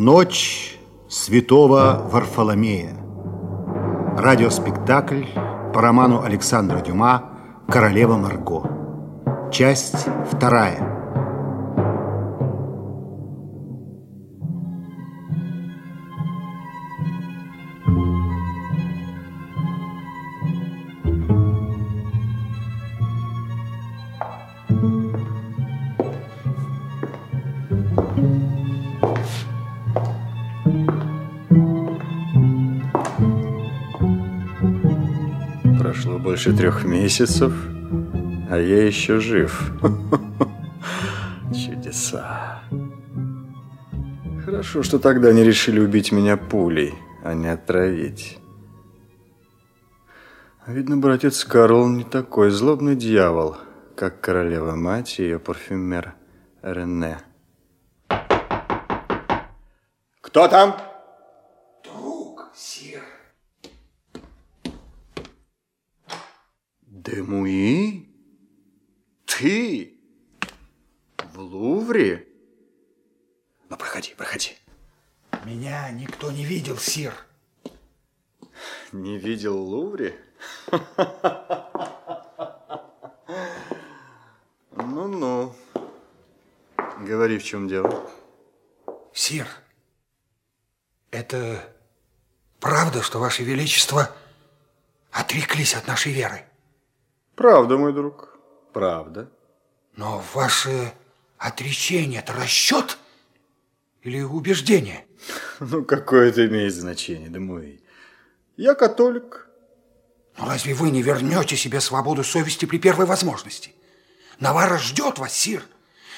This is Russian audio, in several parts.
Ночь святого Варфоломея. Радиоспектакль по роману Александра Дюма «Королева Марго». Часть вторая. Прошло больше трех месяцев, а я еще жив. Чудеса. Хорошо, что тогда не решили убить меня пулей, а не отравить. Видно, братец Карл не такой злобный дьявол, как королева-мать и ее парфюмер Рене. Кто там? Друг, сир. Демуи? Ты? В Лувре? Ну, проходи, проходи. Меня никто не видел, сир. Не видел Лувре? Ну-ну. Говори, в чем дело. Сир, это правда, что Ваше Величество отреклись от нашей веры? Правда, мой друг, правда. Но ваше отречение – это расчет или убеждение? Ну, какое это имеет значение, Демуи? Я католик. Но разве вы не вернете себе свободу совести при первой возможности? Навара ждет вас, сир.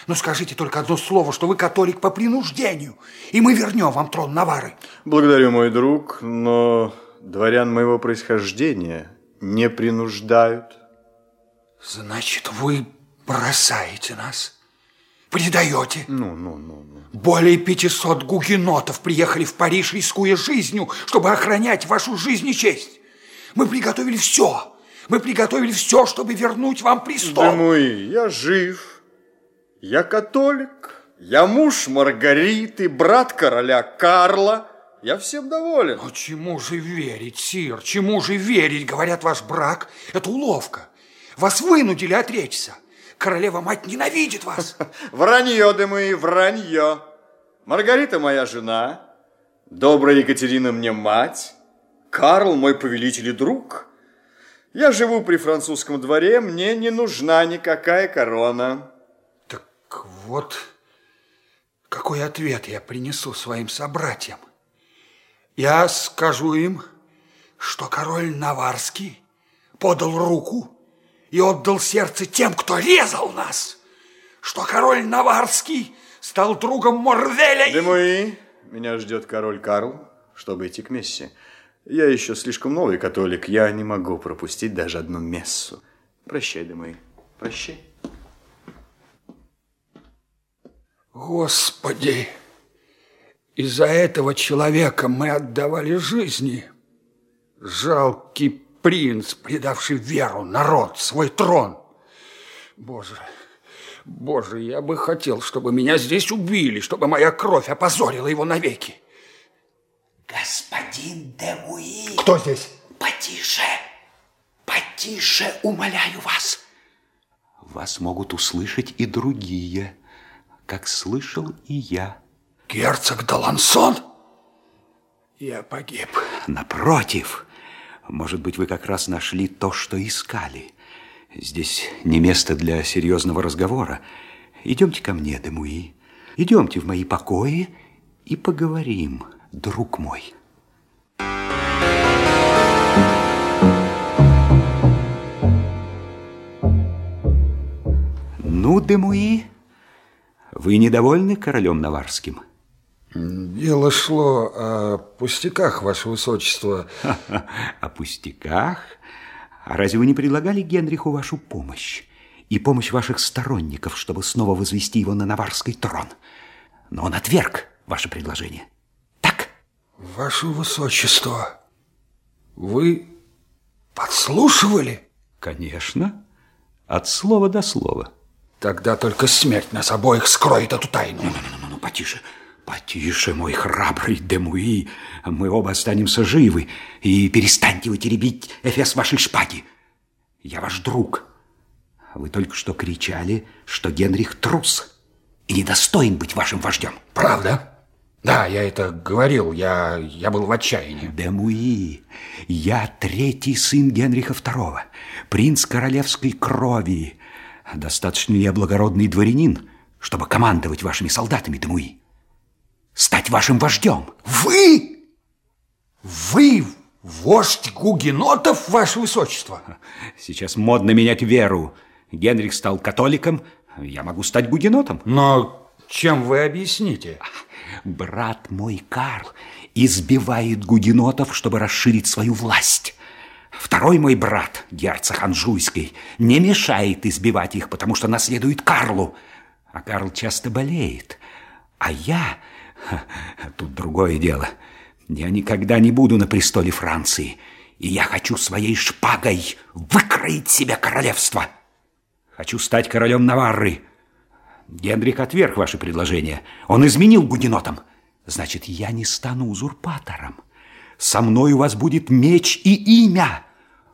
Ну, скажите только одно слово, что вы католик по принуждению, и мы вернем вам трон Навары. Благодарю, мой друг, но дворян моего происхождения не принуждают. Значит, вы бросаете нас, предаете. Ну, ну, ну, ну. Более 500 гугенотов приехали в Париж, рискуя жизнью, чтобы охранять вашу жизнь и честь. Мы приготовили все. Мы приготовили все, чтобы вернуть вам престол. Демуи, я жив. Я католик. Я муж Маргариты, брат короля Карла. Я всем доволен. Но чему же верить, сир? Чему же верить? Говорят, ваш брак – это уловка. Вас вынудили отречься. Королева-мать ненавидит вас. Вранье, Демуи, вранье. Маргарита моя жена, добрая Екатерина мне мать, Карл мой повелитель и друг. Я живу при французском дворе, мне не нужна никакая корона. Так вот, какой ответ я принесу своим собратьям? Я скажу им, что король Наварский подал руку и отдал сердце тем, кто резал нас, что король Наварский стал другом Морвеля и... Демуи, меня ждет король Карл, чтобы идти к мессе. Я еще слишком новый католик, я не могу пропустить даже одну мессу. Прощай, Демуи, прощай. Господи, из-за этого человека мы отдавали жизни. Жалкий принц, предавший веру, народ, свой трон. Боже, Боже, я бы хотел, чтобы меня здесь убили, чтобы моя кровь опозорила его навеки. Господин Демуи. Кто здесь? Потише, потише, умоляю вас. Вас могут услышать и другие, как слышал и я. Герцог Далансон? Я погиб. Напротив, может быть, вы как раз нашли то, что искали. Здесь не место для серьезного разговора. Идемте ко мне, Демуи. Идемте в мои покои и поговорим, друг мой. Ну, Демуи, вы недовольны королем Наварским? Дело шло о пустяках, ваше высочество. О пустяках? А разве вы не предлагали Генриху вашу помощь? И помощь ваших сторонников, чтобы снова возвести его на наварский трон? Но он отверг ваше предложение. Так? Ваше высочество, вы подслушивали? Конечно. От слова до слова. Тогда только смерть нас обоих скроет эту тайну. Ну, ну, ну, ну, потише, Потише, мой храбрый Демуи, мы оба останемся живы, и перестаньте вы теребить эфес вашей шпаги. Я ваш друг. Вы только что кричали, что Генрих трус и недостоин быть вашим вождем. Правда? Да, я это говорил, я, я был в отчаянии. Демуи, я третий сын Генриха II, принц королевской крови. Достаточно я благородный дворянин, чтобы командовать вашими солдатами, Демуи. Стать вашим вождем. Вы? Вы вождь гугенотов, ваше высочество? Сейчас модно менять веру. Генрих стал католиком, я могу стать гугенотом. Но чем вы объясните? Брат мой Карл избивает гугенотов, чтобы расширить свою власть. Второй мой брат, герцог Анжуйский, не мешает избивать их, потому что наследует Карлу. А Карл часто болеет. А я... Тут другое дело. Я никогда не буду на престоле Франции. И я хочу своей шпагой выкроить себе королевство. Хочу стать королем Наварры. Генрих отверг ваше предложение. Он изменил гугенотам. Значит, я не стану узурпатором. Со мной у вас будет меч и имя.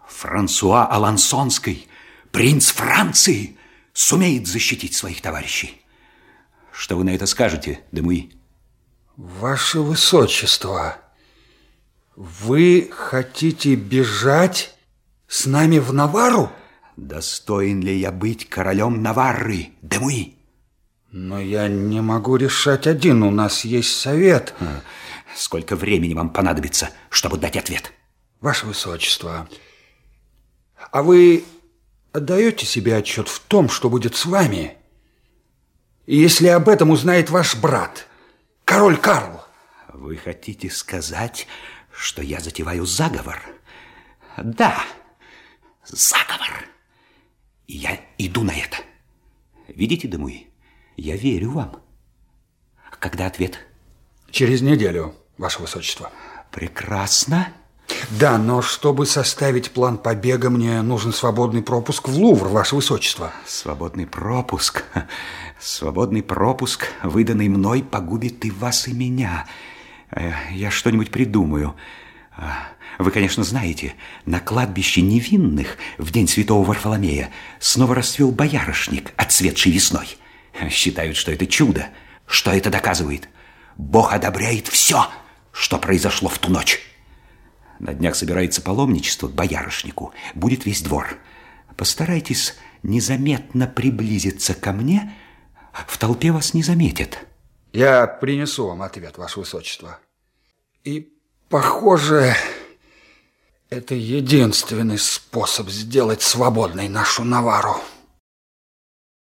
Франсуа Алансонский, принц Франции, сумеет защитить своих товарищей. Что вы на это скажете, Демуи? Ваше Высочество, вы хотите бежать с нами в Навару? Достоин ли я быть королем Наварры, Демуи? Но я не могу решать один, у нас есть совет. А, сколько времени вам понадобится, чтобы дать ответ? Ваше Высочество, а вы отдаете себе отчет в том, что будет с вами, если об этом узнает ваш брат, король Карл? Вы хотите сказать, что я затеваю заговор? Да, заговор. И я иду на это. Видите, Демуи? Я верю вам. Когда ответ? Через неделю, Ваше Высочество. Прекрасно. Да, но чтобы составить план побега, мне нужен свободный пропуск в Лувр, Ваше Высочество. Свободный пропуск? Свободный пропуск, выданный мной, погубит и вас, и меня. Э, я что-нибудь придумаю. А, вы, конечно, знаете, на кладбище невинных в день святого Варфоломея снова расцвел боярышник, отцветший весной. Считают, что это чудо. Что это доказывает? Бог одобряет все, что произошло в ту ночь. На днях собирается паломничество к боярышнику. Будет весь двор. Постарайтесь незаметно приблизиться ко мне. В толпе вас не заметят. Я принесу вам ответ, Ваше Высочество. И, похоже, это единственный способ сделать свободной нашу Навару.